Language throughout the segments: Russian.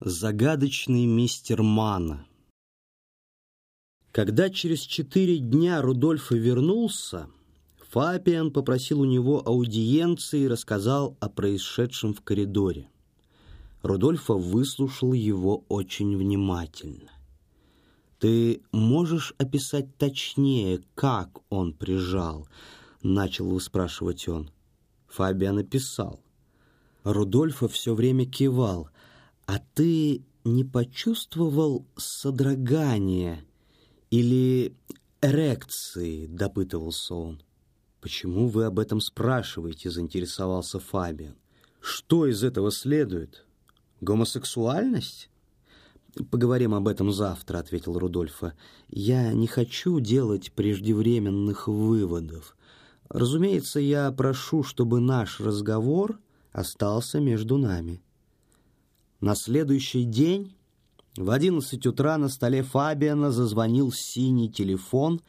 Загадочный мистер Мана Когда через четыре дня Рудольфа вернулся, Фабиан попросил у него аудиенции и рассказал о происшедшем в коридоре. Рудольфа выслушал его очень внимательно. «Ты можешь описать точнее, как он прижал?» — начал выспрашивать он. Фабиан описал. Рудольфа все время кивал. «А ты не почувствовал содрогания или эрекции?» — допытывался он. «Почему вы об этом спрашиваете?» — заинтересовался Фабиан. «Что из этого следует? Гомосексуальность?» «Поговорим об этом завтра», — ответил Рудольфа. «Я не хочу делать преждевременных выводов. Разумеется, я прошу, чтобы наш разговор остался между нами». На следующий день в одиннадцать утра на столе Фабиана зазвонил синий телефон,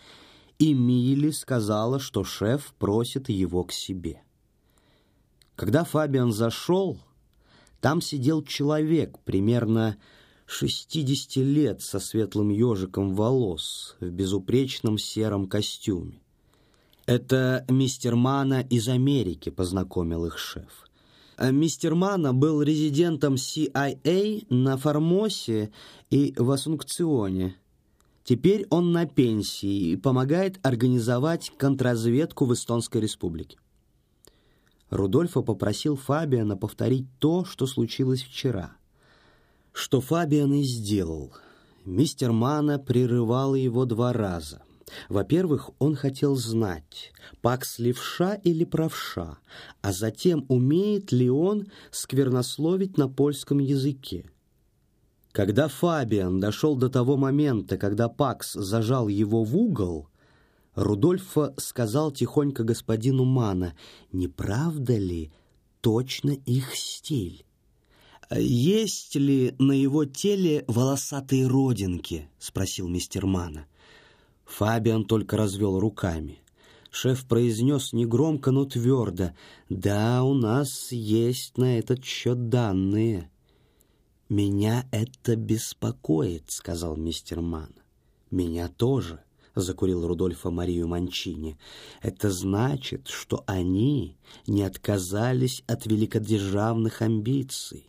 и Милли сказала, что шеф просит его к себе. Когда Фабиан зашел, там сидел человек примерно 60 лет со светлым ежиком волос в безупречном сером костюме. Это мистер Мана из Америки познакомил их шеф. А мистер Мана был резидентом CIA на Формосе и в Асункционе. Теперь он на пенсии и помогает организовать контрразведку в Эстонской республике. Рудольфо попросил Фабиана повторить то, что случилось вчера. Что Фабиан и сделал. Мистер Мана прерывал его два раза. Во-первых, он хотел знать, Пакс левша или правша, а затем умеет ли он сквернословить на польском языке. Когда Фабиан дошел до того момента, когда Пакс зажал его в угол, Рудольфо сказал тихонько господину Мана, «Не правда ли точно их стиль?» «Есть ли на его теле волосатые родинки?» — спросил мистер Мана. Фабиан только развел руками. Шеф произнес негромко, но твердо. «Да, у нас есть на этот счет данные». «Меня это беспокоит», — сказал мистер Ман. «Меня тоже», — закурил Рудольфа Марию Манчини. «Это значит, что они не отказались от великодержавных амбиций».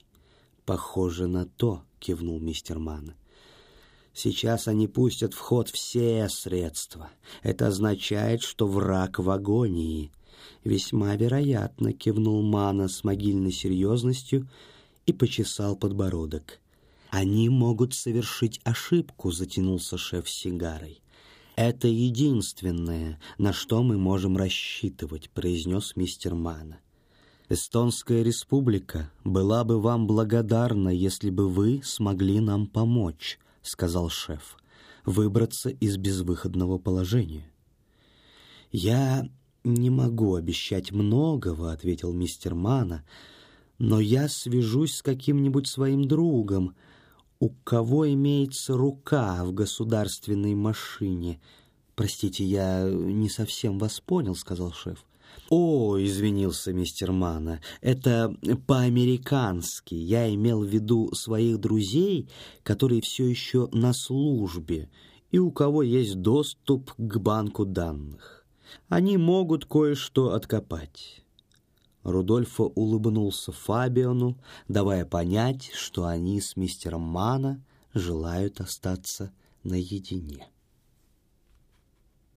«Похоже на то», — кивнул мистер Ман. Сейчас они пустят в ход все средства. Это означает, что враг в агонии. Весьма вероятно, кивнул Мана с могильной серьезностью и почесал подбородок. Они могут совершить ошибку, затянулся шеф сигарой. Это единственное, на что мы можем рассчитывать, произнес мистер Мана. Эстонская республика была бы вам благодарна, если бы вы смогли нам помочь. — сказал шеф, — «выбраться из безвыходного положения». «Я не могу обещать многого», — ответил мистер Мана, «но я свяжусь с каким-нибудь своим другом, у кого имеется рука в государственной машине». «Простите, я не совсем вас понял», — сказал шеф. «О, — извинился мистер Мана, — это по-американски. Я имел в виду своих друзей, которые все еще на службе и у кого есть доступ к банку данных. Они могут кое-что откопать». Рудольфо улыбнулся Фабиону, давая понять, что они с мистером Мана желают остаться наедине.